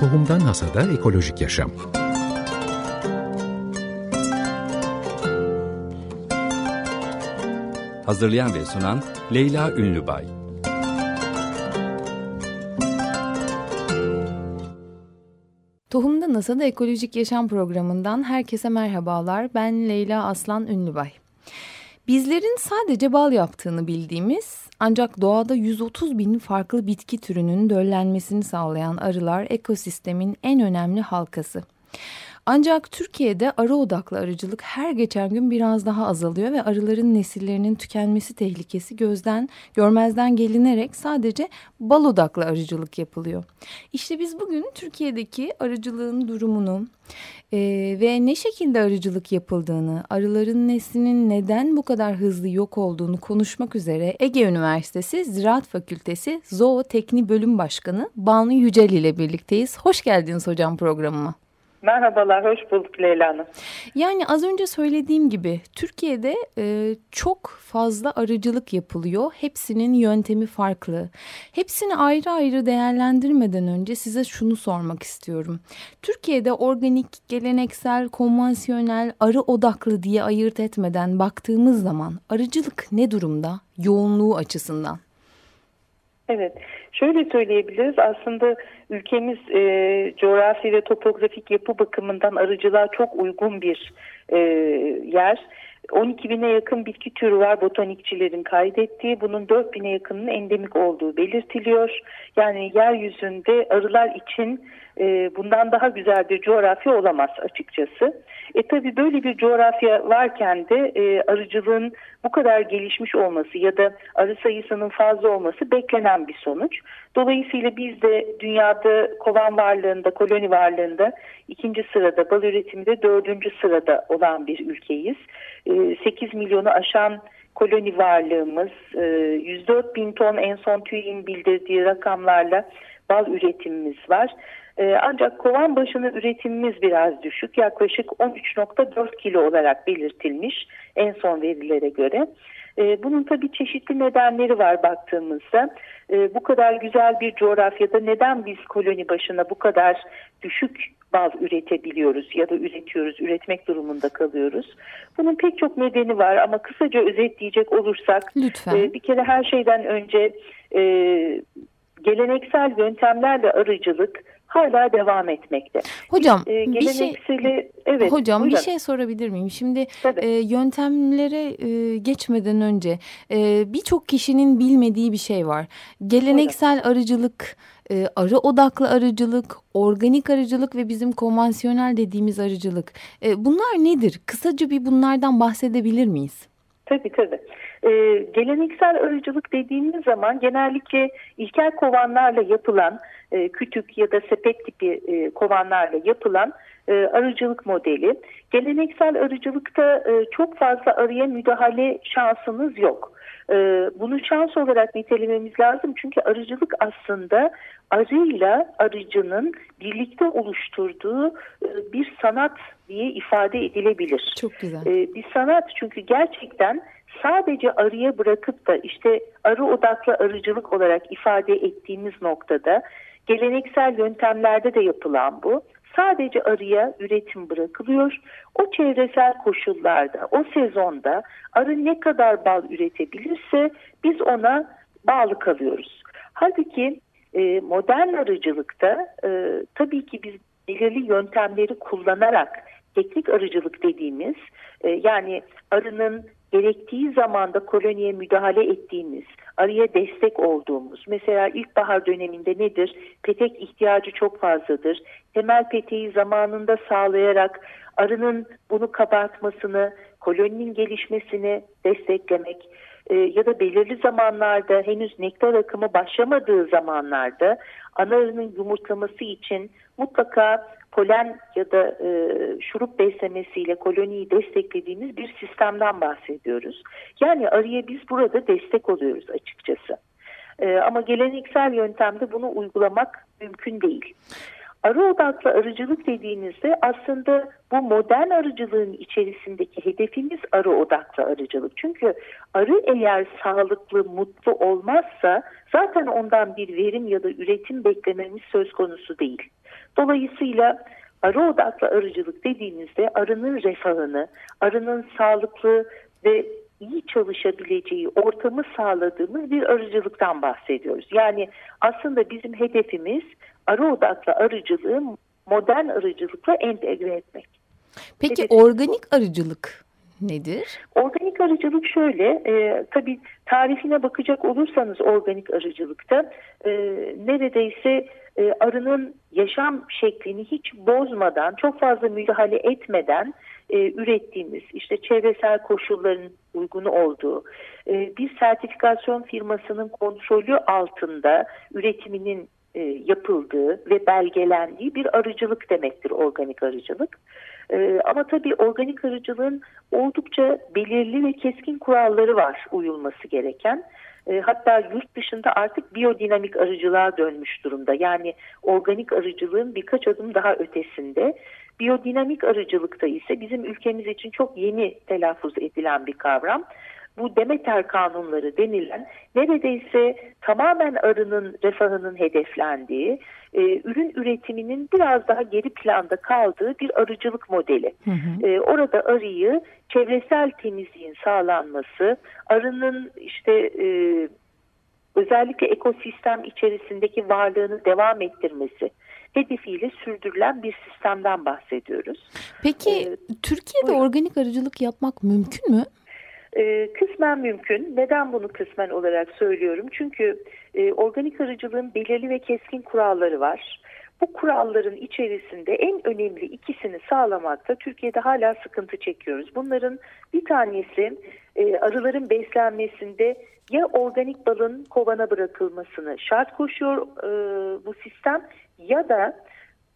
Tohumdan Hasada Ekolojik Yaşam Hazırlayan ve sunan Leyla Ünlübay Tohumda NASA'da Ekolojik Yaşam programından herkese merhabalar. Ben Leyla Aslan Ünlübay. Bizlerin sadece bal yaptığını bildiğimiz ancak doğada 130 bin farklı bitki türünün döllenmesini sağlayan arılar ekosistemin en önemli halkası. Ancak Türkiye'de arı odaklı arıcılık her geçen gün biraz daha azalıyor ve arıların nesillerinin tükenmesi tehlikesi gözden görmezden gelinerek sadece bal odaklı arıcılık yapılıyor. İşte biz bugün Türkiye'deki arıcılığın durumunu e, ve ne şekilde arıcılık yapıldığını, arıların neslinin neden bu kadar hızlı yok olduğunu konuşmak üzere Ege Üniversitesi Ziraat Fakültesi Zootekni Bölüm Başkanı Banu Yücel ile birlikteyiz. Hoş geldiniz hocam programıma. Merhabalar, hoş bulduk Leyla Hanım. Yani az önce söylediğim gibi Türkiye'de e, çok fazla arıcılık yapılıyor. Hepsinin yöntemi farklı. Hepsini ayrı ayrı değerlendirmeden önce size şunu sormak istiyorum. Türkiye'de organik, geleneksel, konvansiyonel, arı odaklı diye ayırt etmeden baktığımız zaman arıcılık ne durumda yoğunluğu açısından? Evet, şöyle söyleyebiliriz. Aslında ülkemiz e, coğrafi ve topografik yapı bakımından arıcılığa çok uygun bir e, yer. 12 bine yakın bitki türü var botanikçilerin kaydettiği. Bunun 4 bine yakınının endemik olduğu belirtiliyor. Yani yeryüzünde arılar için e, bundan daha güzel bir coğrafya olamaz açıkçası. E tabi böyle bir coğrafya varken de e, arıcılığın bu kadar gelişmiş olması ya da arı sayısının fazla olması beklenen bir sonuç. Dolayısıyla biz de dünyada kovan varlığında, koloni varlığında ikinci sırada, bal üretiminde dördüncü sırada olan bir ülkeyiz. E, 8 milyonu aşan koloni varlığımız, e, 104 bin ton en son TÜİ'nin bildirdiği rakamlarla bal üretimimiz var. Ee, ancak kovan başına üretimimiz biraz düşük. Yaklaşık 13.4 kilo olarak belirtilmiş en son verilere göre. Ee, bunun tabii çeşitli nedenleri var baktığımızda. Ee, bu kadar güzel bir coğrafyada neden biz koloni başına bu kadar düşük bal üretebiliyoruz ya da üretiyoruz, üretmek durumunda kalıyoruz. Bunun pek çok nedeni var ama kısaca özetleyecek olursak Lütfen. E, bir kere her şeyden önce e, geleneksel yöntemlerle arıcılık hala devam etmekte. Hocam e, bir şey evet. Hocam buyurun. bir şey sorabilir miyim? Şimdi e, yöntemlere e, geçmeden önce e, birçok kişinin bilmediği bir şey var. Geleneksel buyurun. arıcılık e, arı odaklı arıcılık, organik arıcılık ve bizim konvansiyonel dediğimiz arıcılık. E, bunlar nedir? Kısaca bir bunlardan bahsedebilir miyiz? Tabii tabii. Ee, geleneksel arıcılık dediğimiz zaman genellikle ilkel kovanlarla yapılan e, kütük ya da sepet tipi e, kovanlarla yapılan e, arıcılık modeli. Geleneksel arıcılıkta e, çok fazla arıya müdahale şansınız yok. E, bunu şans olarak nitelememiz lazım çünkü arıcılık aslında arıyla arıcının birlikte oluşturduğu e, bir sanat diye ifade edilebilir. Çok güzel. E, bir sanat çünkü gerçekten sadece arıya bırakıp da işte arı odaklı arıcılık olarak ifade ettiğimiz noktada geleneksel yöntemlerde de yapılan bu. Sadece arıya üretim bırakılıyor. O çevresel koşullarda, o sezonda arı ne kadar bal üretebilirse biz ona bağlı kalıyoruz. Halbuki e, modern arıcılıkta e, tabii ki biz belirli yöntemleri kullanarak teknik arıcılık dediğimiz e, yani arının gerektiği zamanda koloniye müdahale ettiğimiz, arıya destek olduğumuz, mesela ilkbahar döneminde nedir? Petek ihtiyacı çok fazladır. Temel peteği zamanında sağlayarak arının bunu kabartmasını, koloninin gelişmesini desteklemek e, ya da belirli zamanlarda henüz nektar akımı başlamadığı zamanlarda ana arının yumurtlaması için mutlaka polen ya da e, şurup beslemesiyle koloniyi desteklediğimiz bir sistemden bahsediyoruz. Yani arıya biz burada destek oluyoruz açıkçası. E, ama geleneksel yöntemde bunu uygulamak mümkün değil. Arı odaklı arıcılık dediğinizde aslında bu modern arıcılığın içerisindeki hedefimiz arı odaklı arıcılık. Çünkü arı eğer sağlıklı, mutlu olmazsa zaten ondan bir verim ya da üretim beklememiz söz konusu değil. Dolayısıyla arı odaklı arıcılık dediğinizde arının refahını, arının sağlıklı ve iyi çalışabileceği ortamı sağladığımız bir arıcılıktan bahsediyoruz. Yani aslında bizim hedefimiz arı odaklı arıcılığı modern arıcılıkla entegre etmek. Peki Hedefimiz organik arıcılık nedir? Organik arıcılık şöyle, e, tabii tarifine bakacak olursanız organik arıcılıkta e, neredeyse e, arının yaşam şeklini hiç bozmadan, çok fazla müdahale etmeden e, ürettiğimiz, işte çevresel koşulların uygun olduğu, e, bir sertifikasyon firmasının kontrolü altında üretiminin e, yapıldığı ve belgelendiği bir arıcılık demektir organik arıcılık. E, ama tabii organik arıcılığın oldukça belirli ve keskin kuralları var uyulması gereken. E, hatta yurt dışında artık biyodinamik arıcılığa dönmüş durumda. Yani organik arıcılığın birkaç adım daha ötesinde. Biyodinamik arıcılıkta ise bizim ülkemiz için çok yeni telaffuz edilen bir kavram bu Demeter kanunları denilen neredeyse tamamen arının refahının hedeflendiği, e, ürün üretiminin biraz daha geri planda kaldığı bir arıcılık modeli. Hı hı. E, orada arıyı çevresel temizliğin sağlanması, arının işte e, özellikle ekosistem içerisindeki varlığını devam ettirmesi hedefiyle sürdürülen bir sistemden bahsediyoruz. Peki ee, Türkiye'de buyurun. organik arıcılık yapmak mümkün mü? E, kısmen mümkün. Neden bunu kısmen olarak söylüyorum? Çünkü e, organik arıcılığın belirli ve keskin kuralları var. Bu kuralların içerisinde en önemli ikisini sağlamakta Türkiye'de hala sıkıntı çekiyoruz. Bunların bir tanesi e, arıların beslenmesinde ya organik balın kovana bırakılmasını şart koşuyor e, bu sistem ya da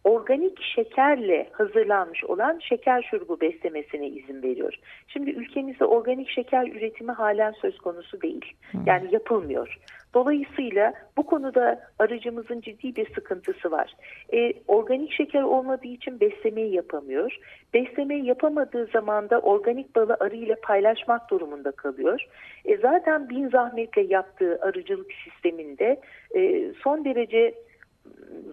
organik şekerle hazırlanmış olan şeker şurubu beslemesine izin veriyor. Şimdi ülkemizde organik şeker üretimi halen söz konusu değil. Yani yapılmıyor. Dolayısıyla bu konuda aracımızın ciddi bir sıkıntısı var. E, organik şeker olmadığı için beslemeyi yapamıyor. Beslemeyi yapamadığı zaman da organik balı arı ile paylaşmak durumunda kalıyor. E, zaten bin zahmetle yaptığı arıcılık sisteminde e, son derece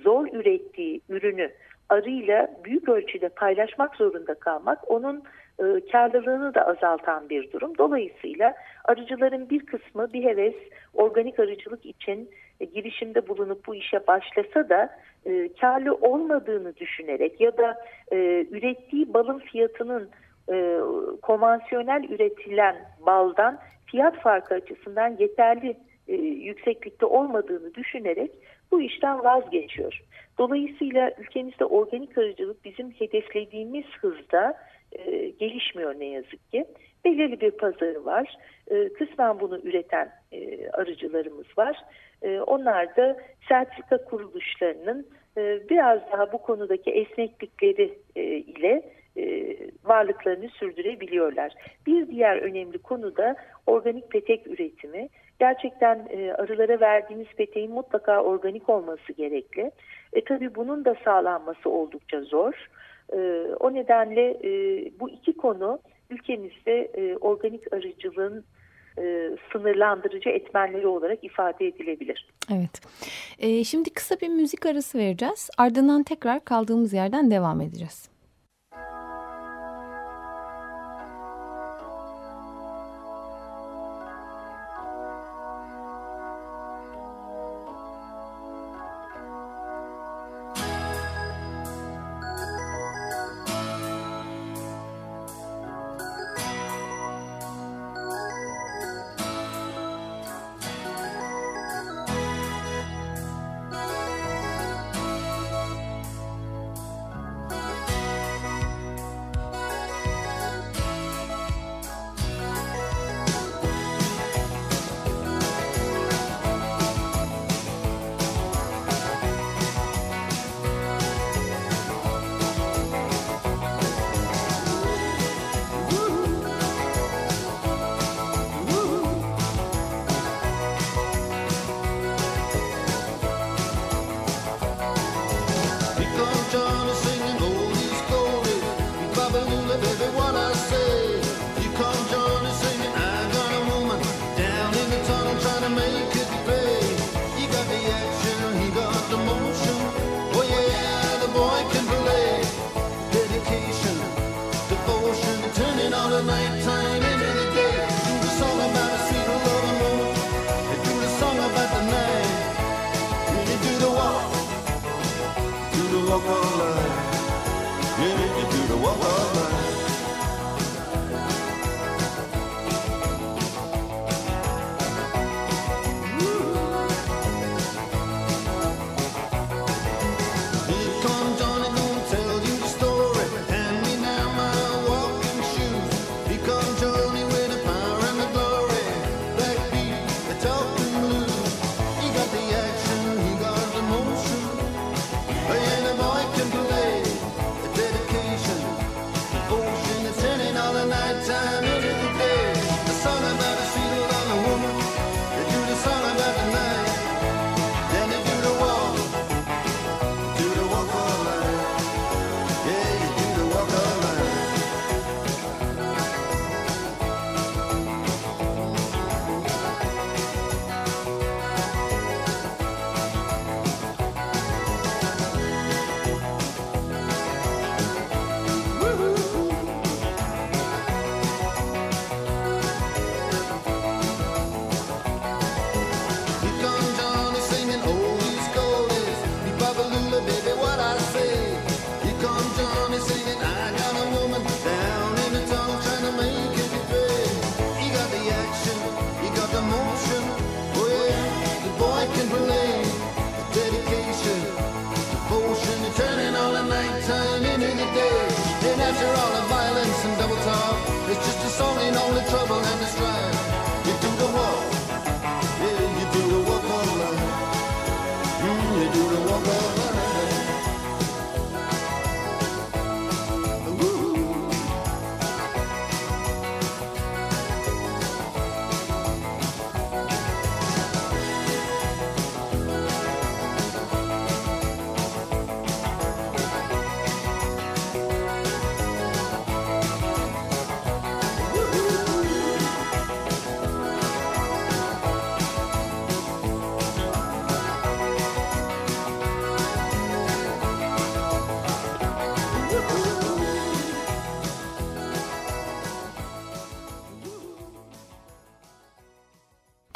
zor ürettiği ürünü arıyla büyük ölçüde paylaşmak zorunda kalmak onun e, karlılığını da azaltan bir durum. Dolayısıyla arıcıların bir kısmı bir heves organik arıcılık için e, girişimde bulunup bu işe başlasa da e, karlı olmadığını düşünerek ya da e, ürettiği balın fiyatının e, konvansiyonel üretilen baldan fiyat farkı açısından yeterli e, yükseklikte olmadığını düşünerek bu işten vazgeçiyor. Dolayısıyla ülkemizde organik arıcılık bizim hedeflediğimiz hızda e, gelişmiyor ne yazık ki. Belirli bir pazarı var. E, kısmen bunu üreten e, arıcılarımız var. E, onlar da sertifika kuruluşlarının e, biraz daha bu konudaki esneklikleri e, ile e, varlıklarını sürdürebiliyorlar. Bir diğer önemli konu da organik petek üretimi. Gerçekten e, arılara verdiğimiz peteğin mutlaka organik olması gerekli. E, tabii bunun da sağlanması oldukça zor. E, o nedenle bu iki konu ülkemizde organik arıcılığın sınırlandırıcı etmenleri olarak ifade edilebilir. Evet. Şimdi kısa bir müzik arası vereceğiz. Ardından tekrar kaldığımız yerden devam edeceğiz.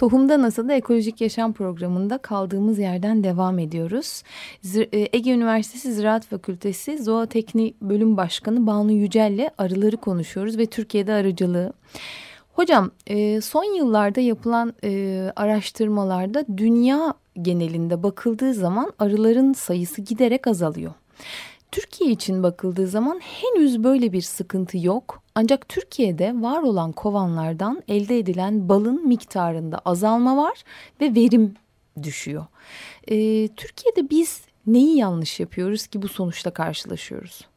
Tohumda NASA'da Ekolojik Yaşam Programı'nda kaldığımız yerden devam ediyoruz. E, Ege Üniversitesi Ziraat Fakültesi Zootekni Bölüm Başkanı Banu Yücel'le arıları konuşuyoruz ve Türkiye'de arıcılığı. Hocam e, son yıllarda yapılan e, araştırmalarda dünya genelinde bakıldığı zaman arıların sayısı giderek azalıyor. Türkiye için bakıldığı zaman henüz böyle bir sıkıntı yok. Ancak Türkiye'de var olan kovanlardan elde edilen balın miktarında azalma var ve verim düşüyor. Ee, Türkiye'de biz neyi yanlış yapıyoruz ki bu sonuçta karşılaşıyoruz?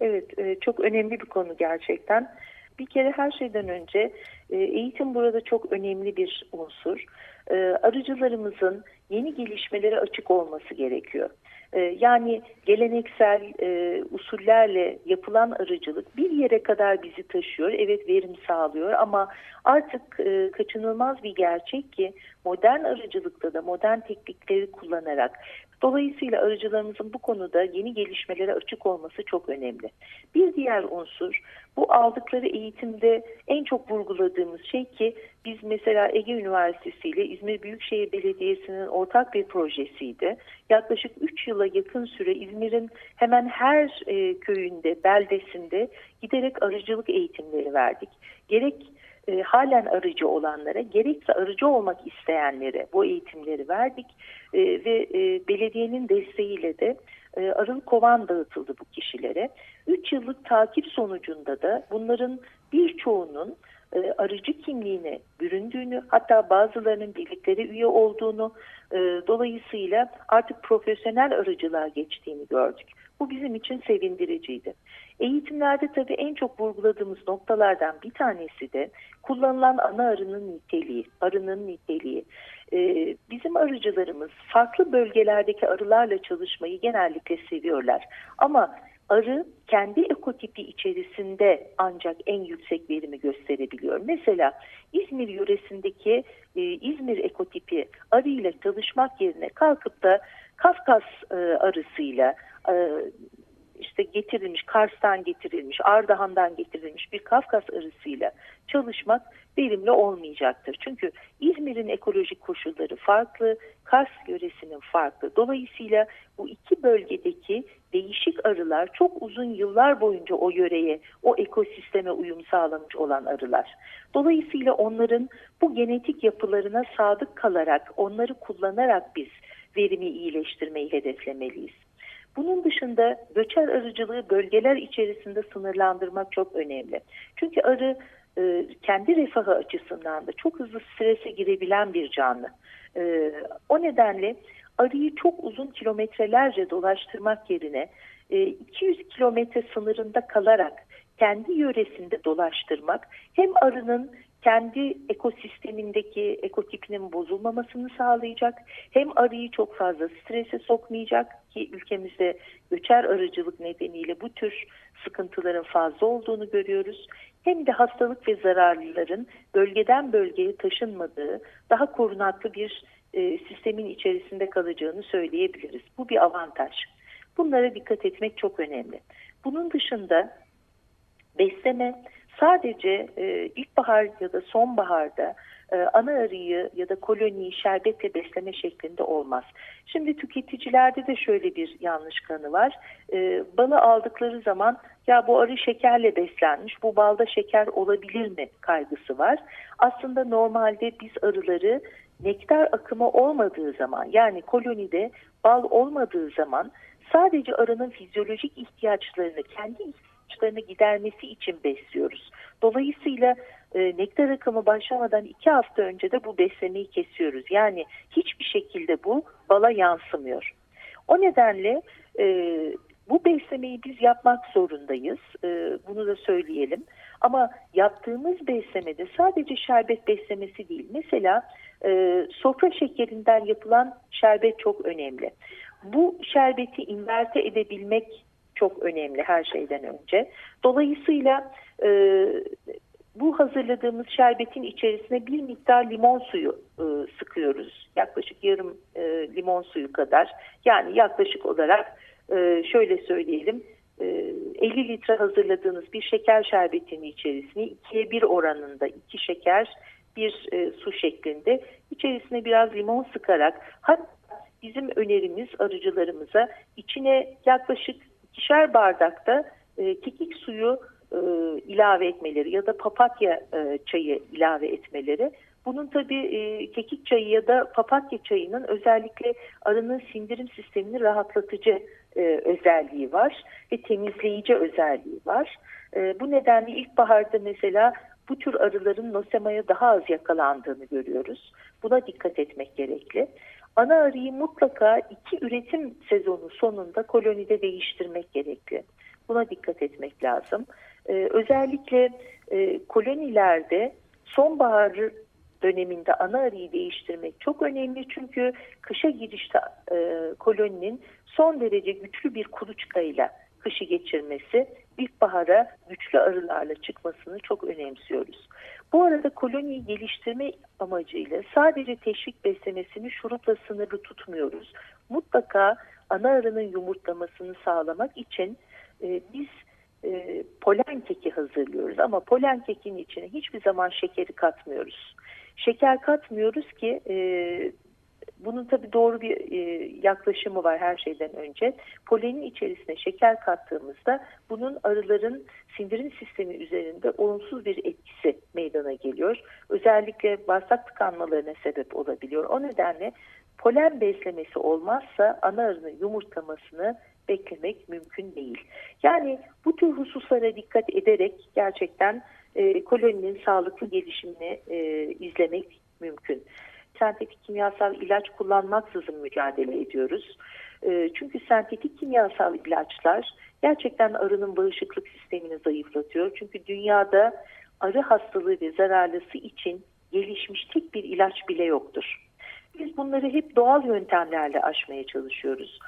Evet, e, çok önemli bir konu gerçekten. Bir kere her şeyden önce e, eğitim burada çok önemli bir unsur. E, arıcılarımızın yeni gelişmelere açık olması gerekiyor. Ee, yani geleneksel e, usullerle yapılan arıcılık bir yere kadar bizi taşıyor. Evet verim sağlıyor ama artık e, kaçınılmaz bir gerçek ki modern arıcılıkta da modern teknikleri kullanarak Dolayısıyla arıcılarımızın bu konuda yeni gelişmelere açık olması çok önemli. Bir diğer unsur bu aldıkları eğitimde en çok vurguladığımız şey ki biz mesela Ege Üniversitesi ile İzmir Büyükşehir Belediyesi'nin ortak bir projesiydi. Yaklaşık 3 yıla yakın süre İzmir'in hemen her e, köyünde, beldesinde giderek arıcılık eğitimleri verdik. Gerek e, halen arıcı olanlara gerekse arıcı olmak isteyenlere bu eğitimleri verdik e, ve e, belediyenin desteğiyle de e, arıl kovan dağıtıldı bu kişilere. 3 yıllık takip sonucunda da bunların birçoğunun e, arıcı kimliğine büründüğünü hatta bazılarının birliklere üye olduğunu e, dolayısıyla artık profesyonel arıcılığa geçtiğini gördük. Bu bizim için sevindiriciydi. Eğitimlerde tabii en çok vurguladığımız noktalardan bir tanesi de kullanılan ana arının niteliği, arının niteliği. Ee, bizim arıcılarımız farklı bölgelerdeki arılarla çalışmayı genellikle seviyorlar. Ama arı kendi ekotipi içerisinde ancak en yüksek verimi gösterebiliyor. Mesela İzmir yöresindeki e, İzmir ekotipi arıyla çalışmak yerine kalkıp da Kafkas e, arısıyla e, işte getirilmiş, Kars'tan getirilmiş, Ardahan'dan getirilmiş bir Kafkas arısıyla çalışmak verimli olmayacaktır. Çünkü İzmir'in ekolojik koşulları farklı, Kars yöresinin farklı. Dolayısıyla bu iki bölgedeki değişik arılar çok uzun yıllar boyunca o yöreye, o ekosisteme uyum sağlamış olan arılar. Dolayısıyla onların bu genetik yapılarına sadık kalarak, onları kullanarak biz verimi iyileştirmeyi hedeflemeliyiz. Bunun dışında göçer arıcılığı bölgeler içerisinde sınırlandırmak çok önemli. Çünkü arı e, kendi refahı açısından da çok hızlı strese girebilen bir canlı. E, o nedenle arıyı çok uzun kilometrelerce dolaştırmak yerine 200 e, kilometre sınırında kalarak kendi yöresinde dolaştırmak hem arının kendi ekosistemindeki ekotipinin bozulmamasını sağlayacak. Hem arıyı çok fazla strese sokmayacak ki ülkemizde göçer arıcılık nedeniyle bu tür sıkıntıların fazla olduğunu görüyoruz. Hem de hastalık ve zararlıların bölgeden bölgeye taşınmadığı daha korunaklı bir e, sistemin içerisinde kalacağını söyleyebiliriz. Bu bir avantaj. Bunlara dikkat etmek çok önemli. Bunun dışında besleme sadece e, ilkbahar ya da sonbaharda e, ana arıyı ya da koloniyi şerbetle besleme şeklinde olmaz. Şimdi tüketicilerde de şöyle bir yanlış kanı var. E, balı aldıkları zaman ya bu arı şekerle beslenmiş, bu balda şeker olabilir mi kaygısı var. Aslında normalde biz arıları nektar akımı olmadığı zaman yani kolonide bal olmadığı zaman sadece arının fizyolojik ihtiyaçlarını kendi ihtiyaçlarını gidermesi için besliyoruz. Dolayısıyla e, nektar akımı başlamadan iki hafta önce de bu beslemeyi kesiyoruz. Yani hiçbir şekilde bu bala yansımıyor. O nedenle e, bu beslemeyi biz yapmak zorundayız. E, bunu da söyleyelim. Ama yaptığımız beslemede sadece şerbet beslemesi değil. Mesela e, sofra şekerinden yapılan şerbet çok önemli. Bu şerbeti inverte edebilmek çok önemli her şeyden önce. Dolayısıyla e, bu hazırladığımız şerbetin içerisine bir miktar limon suyu e, sıkıyoruz. Yaklaşık yarım e, limon suyu kadar. Yani yaklaşık olarak e, şöyle söyleyelim. E, 50 litre hazırladığınız bir şeker şerbetinin içerisine 2'ye 1 oranında 2 şeker bir e, su şeklinde içerisine biraz limon sıkarak hatta bizim önerimiz arıcılarımıza içine yaklaşık ikişer bardakta e, kekik suyu e, ilave etmeleri ya da papatya e, çayı ilave etmeleri. Bunun tabii e, kekik çayı ya da papatya çayının özellikle arının sindirim sistemini rahatlatıcı e, özelliği var ve temizleyici özelliği var. E, bu nedenle ilkbaharda mesela bu tür arıların nosemaya daha az yakalandığını görüyoruz. Buna dikkat etmek gerekli. Ana arıyı mutlaka iki üretim sezonu sonunda kolonide değiştirmek gerekli. Buna dikkat etmek lazım. Ee, özellikle e, kolonilerde sonbahar döneminde ana arıyı değiştirmek çok önemli. Çünkü kışa girişte e, koloninin son derece güçlü bir kuluçkayla kışı geçirmesi ilkbahara güçlü arılarla çıkmasını çok önemsiyoruz. Bu arada koloniyi geliştirme amacıyla sadece teşvik beslemesini şurupla sınırlı tutmuyoruz. Mutlaka ana arının yumurtlamasını sağlamak için e, biz e, polen keki hazırlıyoruz ama polen kekin içine hiçbir zaman şekeri katmıyoruz. Şeker katmıyoruz ki e, bunun tabii doğru bir e, yaklaşımı var her şeyden önce. Polenin içerisine şeker kattığımızda bunun arıların sindirim sistemi üzerinde olumsuz bir etkisi meydana geliyor. Özellikle bağırsak tıkanmalarına sebep olabiliyor. O nedenle polen beslemesi olmazsa ana arının yumurtlamasını beklemek mümkün değil. Yani bu tür hususlara dikkat ederek gerçekten e, koloninin sağlıklı gelişimini e, izlemek mümkün. Sentetik kimyasal ilaç kullanmaksızın mücadele ediyoruz. E, çünkü sentetik kimyasal ilaçlar gerçekten arının bağışıklık sistemini zayıflatıyor. Çünkü dünyada arı hastalığı ve zararlısı için gelişmiş tek bir ilaç bile yoktur. Biz bunları hep doğal yöntemlerle aşmaya çalışıyoruz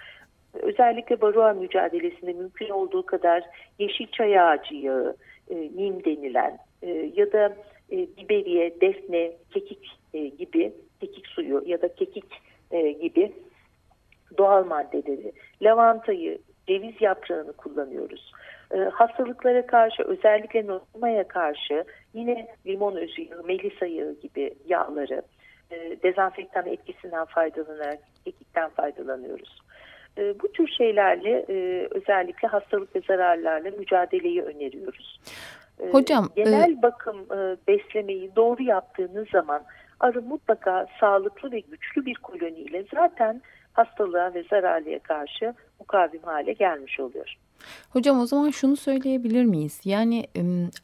özellikle varroa mücadelesinde mümkün olduğu kadar yeşil çay ağacı yağı, e, nim denilen e, ya da e, biberiye, defne, kekik e, gibi suyu ya da kekik e, gibi doğal maddeleri, lavantayı, ceviz yaprağını kullanıyoruz. E, hastalıklara karşı özellikle normaya karşı yine limon özü yağı, melisa yağı gibi yağları e, dezenfektan etkisinden faydalanarak kekikten faydalanıyoruz. E, bu tür şeylerle e, özellikle hastalık ve zararlarla mücadeleyi öneriyoruz. E, Hocam genel e... bakım e, beslemeyi doğru yaptığınız zaman arı mutlaka sağlıklı ve güçlü bir koloniyle zaten hastalığa ve zararlıya karşı mukavim hale gelmiş oluyor. Hocam o zaman şunu söyleyebilir miyiz? Yani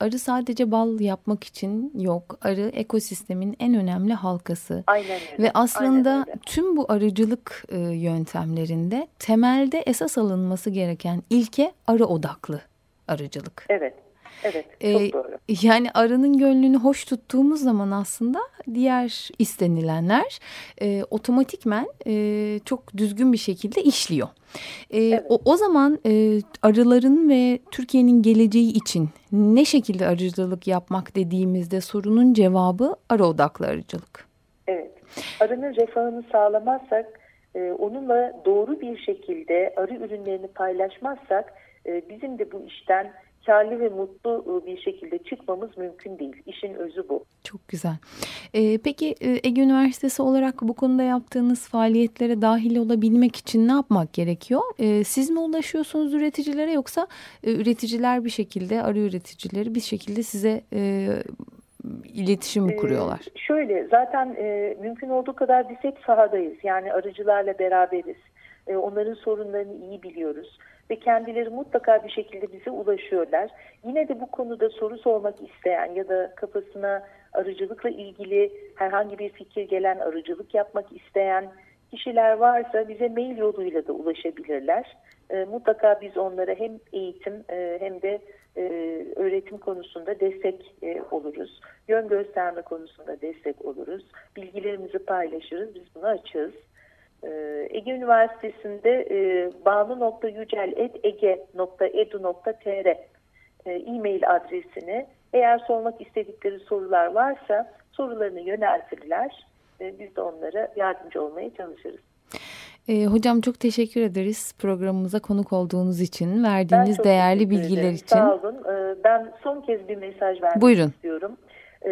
arı sadece bal yapmak için yok. Arı ekosistemin en önemli halkası. Aynen öyle. Ve aslında Aynen öyle. tüm bu arıcılık yöntemlerinde temelde esas alınması gereken ilke arı odaklı arıcılık. Evet. Evet, çok ee, doğru. Yani arının gönlünü hoş tuttuğumuz zaman aslında diğer istenilenler e, otomatikmen e, çok düzgün bir şekilde işliyor. E, evet. o, o zaman e, arıların ve Türkiye'nin geleceği için ne şekilde arıcılık yapmak dediğimizde sorunun cevabı arı odaklı arıcılık. Evet, arının refahını sağlamazsak, e, onunla doğru bir şekilde arı ürünlerini paylaşmazsak e, bizim de bu işten karlı ve mutlu ıı, bir şekilde çıkmamız mümkün değil. İşin özü bu. Çok güzel. Ee, peki e, Ege Üniversitesi olarak bu konuda yaptığınız faaliyetlere dahil olabilmek için ne yapmak gerekiyor? Ee, siz mi ulaşıyorsunuz üreticilere yoksa e, üreticiler bir şekilde, arı üreticileri bir şekilde size e, iletişim mi kuruyorlar? Ee, şöyle zaten e, mümkün olduğu kadar biz hep sahadayız. Yani arıcılarla beraberiz. E, onların sorunlarını iyi biliyoruz ve kendileri mutlaka bir şekilde bize ulaşıyorlar. Yine de bu konuda soru sormak isteyen ya da kafasına arıcılıkla ilgili herhangi bir fikir gelen, arıcılık yapmak isteyen kişiler varsa bize mail yoluyla da ulaşabilirler. E, mutlaka biz onlara hem eğitim e, hem de e, öğretim konusunda destek e, oluruz. Yön gösterme konusunda destek oluruz. Bilgilerimizi paylaşırız. Biz bunu açığız. E, Ege Üniversitesi'nde e, banu.yücel.ege.edu.tr e, e-mail adresine eğer sormak istedikleri sorular varsa sorularını yöneltirler. E, biz de onlara yardımcı olmaya çalışırız. E, hocam çok teşekkür ederiz programımıza konuk olduğunuz için, verdiğiniz değerli bilgiler ederim. için. Sağ olun. E, ben son kez bir mesaj vermek Buyurun. istiyorum. E,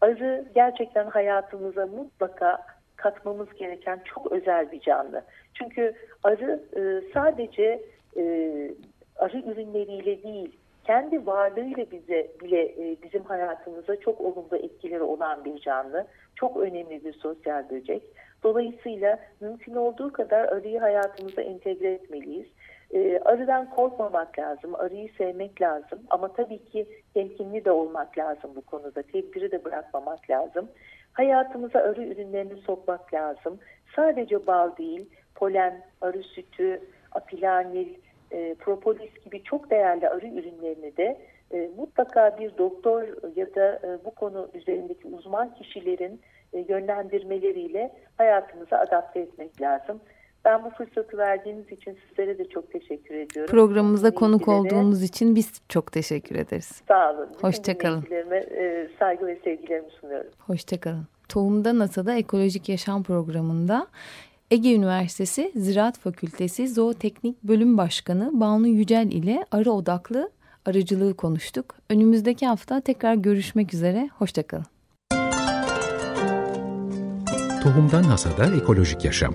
arı gerçekten hayatımıza mutlaka katmamız gereken çok özel bir canlı. Çünkü arı e, sadece e, arı ürünleriyle değil, kendi varlığıyla bize bile e, bizim hayatımıza çok olumlu etkileri olan bir canlı. Çok önemli bir sosyal böcek. Dolayısıyla mümkün olduğu kadar arıyı hayatımıza entegre etmeliyiz. E, arıdan korkmamak lazım, arıyı sevmek lazım ama tabii ki temkinli de olmak lazım bu konuda. Tedbiri de bırakmamak lazım. Hayatımıza arı ürünlerini sokmak lazım. Sadece bal değil, polen, arı sütü, apilanil, e, propolis gibi çok değerli arı ürünlerini de e, mutlaka bir doktor ya da e, bu konu üzerindeki uzman kişilerin e, yönlendirmeleriyle hayatımıza adapte etmek lazım. Ben bu fırsatı verdiğiniz için sizlere de çok teşekkür ediyorum. Programımıza konuk olduğunuz için biz çok teşekkür ederiz. Sağ olun. Hoşçakalın. E, saygı ve sevgilerimi sunuyorum. Hoşçakalın. Tohumda NASA'da Ekolojik Yaşam programında Ege Üniversitesi Ziraat Fakültesi Zooteknik Bölüm Başkanı Banu Yücel ile arı odaklı arıcılığı konuştuk. Önümüzdeki hafta tekrar görüşmek üzere. Hoşçakalın. Tohumdan Hasada Ekolojik Yaşam